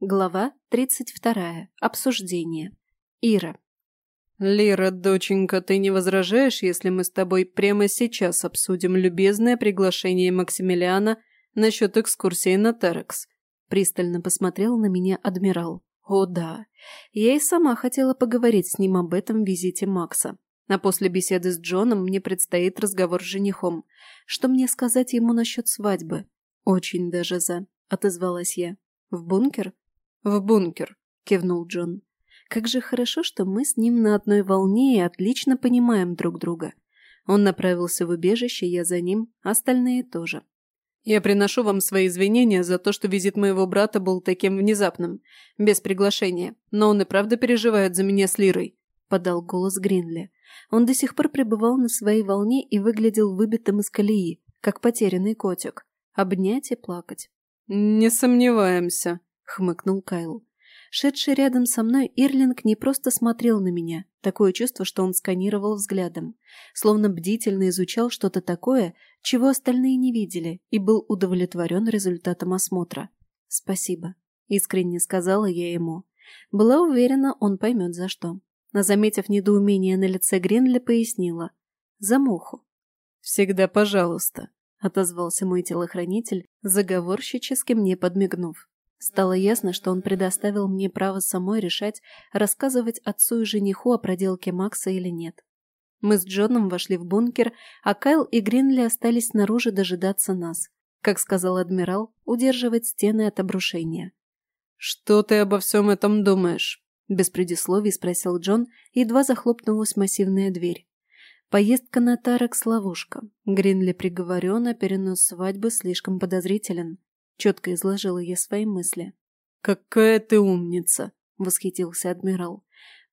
Глава 32. Обсуждение. Ира. «Лира, доченька, ты не возражаешь, если мы с тобой прямо сейчас обсудим любезное приглашение Максимилиана насчет экскурсии на Терекс?» Пристально посмотрел на меня адмирал. «О да, я и сама хотела поговорить с ним об этом визите Макса. А после беседы с Джоном мне предстоит разговор с женихом. Что мне сказать ему насчет свадьбы?» «Очень даже за», — отозвалась я. «В бункер?» «В бункер», — кивнул Джон. «Как же хорошо, что мы с ним на одной волне и отлично понимаем друг друга. Он направился в убежище, я за ним, остальные тоже. Я приношу вам свои извинения за то, что визит моего брата был таким внезапным, без приглашения, но он и правда переживает за меня с Лирой», — подал голос Гринли. Он до сих пор пребывал на своей волне и выглядел выбитым из колеи, как потерянный котик. Обнять и плакать. «Не сомневаемся», хмыкнул Кайл. Шедший рядом со мной Ирлинг не просто смотрел на меня, такое чувство, что он сканировал взглядом, словно бдительно изучал что-то такое, чего остальные не видели, и был удовлетворен результатом осмотра. «Спасибо», — искренне сказала я ему. Была уверена, он поймет за что. Но, заметив недоумение на лице Гринли, пояснила. «За муху». «Всегда пожалуйста», — отозвался мой телохранитель, заговорщически мне подмигнув. Стало ясно, что он предоставил мне право самой решать, рассказывать отцу и жениху о проделке Макса или нет. Мы с Джоном вошли в бункер, а Кайл и Гринли остались снаружи дожидаться нас. Как сказал адмирал, удерживать стены от обрушения. «Что ты обо всем этом думаешь?» Без предисловий спросил Джон, едва захлопнулась массивная дверь. Поездка на Тарекс – ловушка. Гринли приговорен, а перенос свадьбы слишком подозрителен. Четко изложила я свои мысли. «Какая ты умница!» — восхитился адмирал.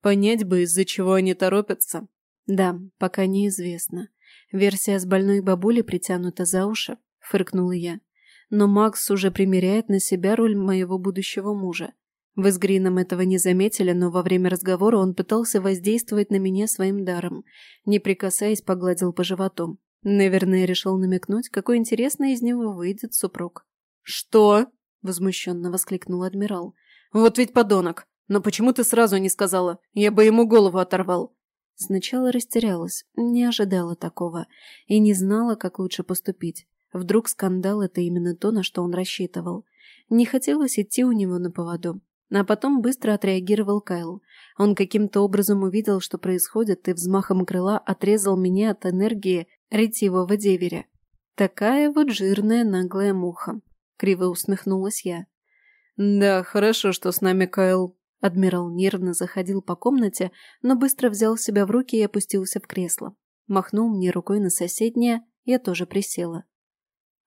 «Понять бы, из-за чего они торопятся». «Да, пока неизвестно. Версия с больной бабулей притянута за уши», — фыркнула я. «Но Макс уже примеряет на себя роль моего будущего мужа. Вы с Грином этого не заметили, но во время разговора он пытался воздействовать на меня своим даром. Не прикасаясь, погладил по животу. Наверное, решил намекнуть, какой интересный из него выйдет супруг. «Что?» – возмущенно воскликнул адмирал. «Вот ведь подонок! Но почему ты сразу не сказала? Я бы ему голову оторвал!» Сначала растерялась, не ожидала такого и не знала, как лучше поступить. Вдруг скандал – это именно то, на что он рассчитывал. Не хотелось идти у него на поводу. А потом быстро отреагировал Кайл. Он каким-то образом увидел, что происходит, и взмахом крыла отрезал меня от энергии ретивого деверя. Такая вот жирная наглая муха. Криво усмехнулась я. «Да, хорошо, что с нами Кайл». Адмирал нервно заходил по комнате, но быстро взял себя в руки и опустился в кресло. Махнул мне рукой на соседнее, я тоже присела.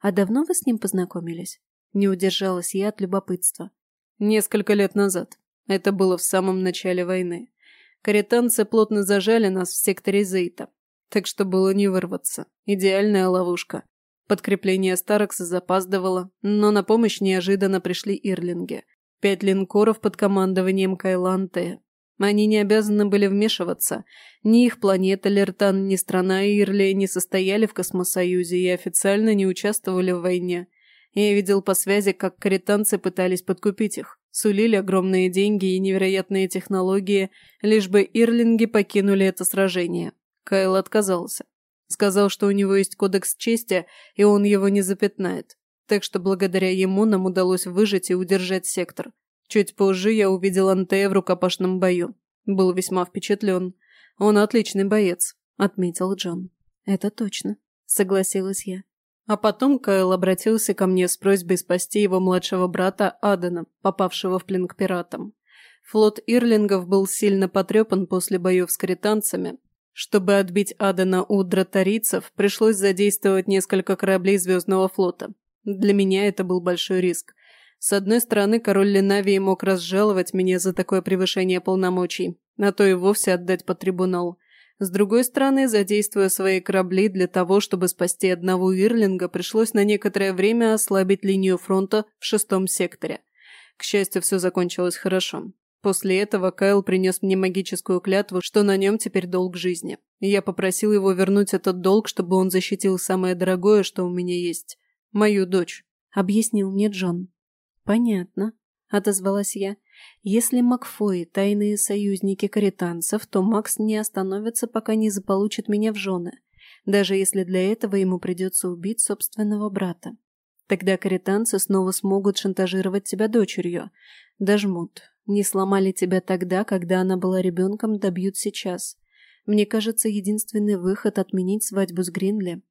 «А давно вы с ним познакомились?» Не удержалась я от любопытства. «Несколько лет назад. Это было в самом начале войны. Каританцы плотно зажали нас в секторе Зейта, так что было не вырваться. Идеальная ловушка. Подкрепление Старокса запаздывало, но на помощь неожиданно пришли Ирлинги. Пять линкоров под командованием Кайланте. Они не обязаны были вмешиваться. Ни их планета Лертан, ни страна Ирли не состояли в Космосоюзе и официально не участвовали в войне. Я видел по связи, как каританцы пытались подкупить их. Сулили огромные деньги и невероятные технологии, лишь бы Ирлинги покинули это сражение. Кайл отказался. Сказал, что у него есть кодекс чести, и он его не запятнает. Так что благодаря ему нам удалось выжить и удержать сектор. Чуть позже я увидел Антея в рукопашном бою. Был весьма впечатлен. Он отличный боец, отметил Джон. Это точно, согласилась я. А потом Кайл обратился ко мне с просьбой спасти его младшего брата Адена, попавшего в плен к пиратам. Флот Ирлингов был сильно потрепан после боев с кританцами, чтобы отбить Адена у дратарийцев, пришлось задействовать несколько кораблей Звездного флота. Для меня это был большой риск. С одной стороны, король Ленавии мог разжаловать меня за такое превышение полномочий, а то и вовсе отдать под трибунал. С другой стороны, задействуя свои корабли для того, чтобы спасти одного Ирлинга, пришлось на некоторое время ослабить линию фронта в шестом секторе. К счастью, все закончилось хорошо. После этого Кайл принес мне магическую клятву, что на нем теперь долг жизни. Я попросил его вернуть этот долг, чтобы он защитил самое дорогое, что у меня есть. Мою дочь. Объяснил мне Джон. Понятно. — отозвалась я. «Если Макфои — тайные союзники каританцев, то Макс не остановится, пока не заполучит меня в жены, даже если для этого ему придется убить собственного брата. Тогда каританцы снова смогут шантажировать тебя дочерью. Дожмут. Не сломали тебя тогда, когда она была ребенком, добьют сейчас. Мне кажется, единственный выход — отменить свадьбу с Гринли.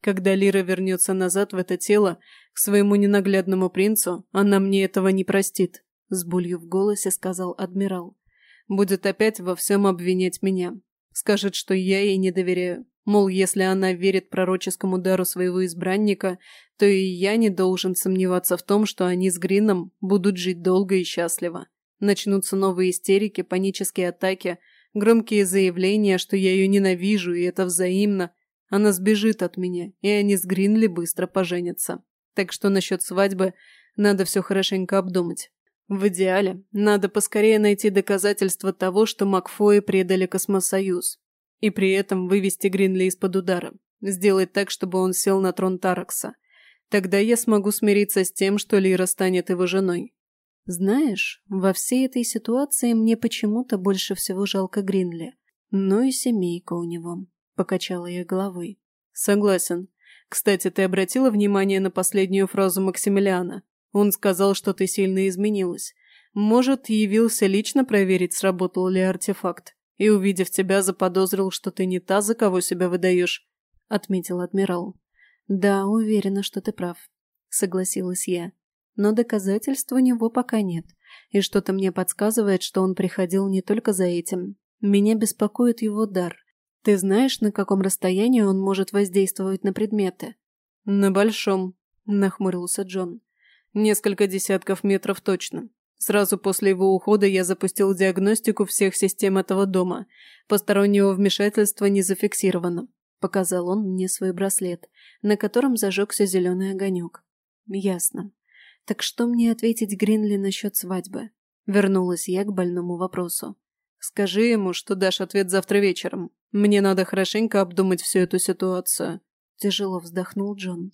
Когда Лира вернется назад в это тело, к своему ненаглядному принцу, она мне этого не простит», — с болью в голосе сказал адмирал. «Будет опять во всем обвинять меня. Скажет, что я ей не доверяю. Мол, если она верит пророческому дару своего избранника, то и я не должен сомневаться в том, что они с Грином будут жить долго и счастливо. Начнутся новые истерики, панические атаки, громкие заявления, что я ее ненавижу, и это взаимно. Она сбежит от меня, и они с Гринли быстро поженятся. Так что насчет свадьбы надо все хорошенько обдумать. В идеале надо поскорее найти доказательства того, что Макфои предали Космосоюз. И при этом вывести Гринли из-под удара. Сделать так, чтобы он сел на трон Таракса. Тогда я смогу смириться с тем, что Лира станет его женой. Знаешь, во всей этой ситуации мне почему-то больше всего жалко Гринли. Ну и семейка у него. Покачала я головой. Согласен. Кстати, ты обратила внимание на последнюю фразу Максимилиана? Он сказал, что ты сильно изменилась. Может, явился лично проверить, сработал ли артефакт, и, увидев тебя, заподозрил, что ты не та, за кого себя выдаешь», — отметил адмирал. «Да, уверена, что ты прав», — согласилась я. «Но доказательств у него пока нет, и что-то мне подсказывает, что он приходил не только за этим. Меня беспокоит его дар. Ты знаешь, на каком расстоянии он может воздействовать на предметы?» «На большом», — нахмурился Джон. Несколько десятков метров точно. Сразу после его ухода я запустил диагностику всех систем этого дома. Постороннего вмешательства не зафиксировано. Показал он мне свой браслет, на котором зажегся зеленый огонек. Ясно. Так что мне ответить Гринли насчет свадьбы? Вернулась я к больному вопросу. Скажи ему, что дашь ответ завтра вечером. Мне надо хорошенько обдумать всю эту ситуацию. Тяжело вздохнул Джон.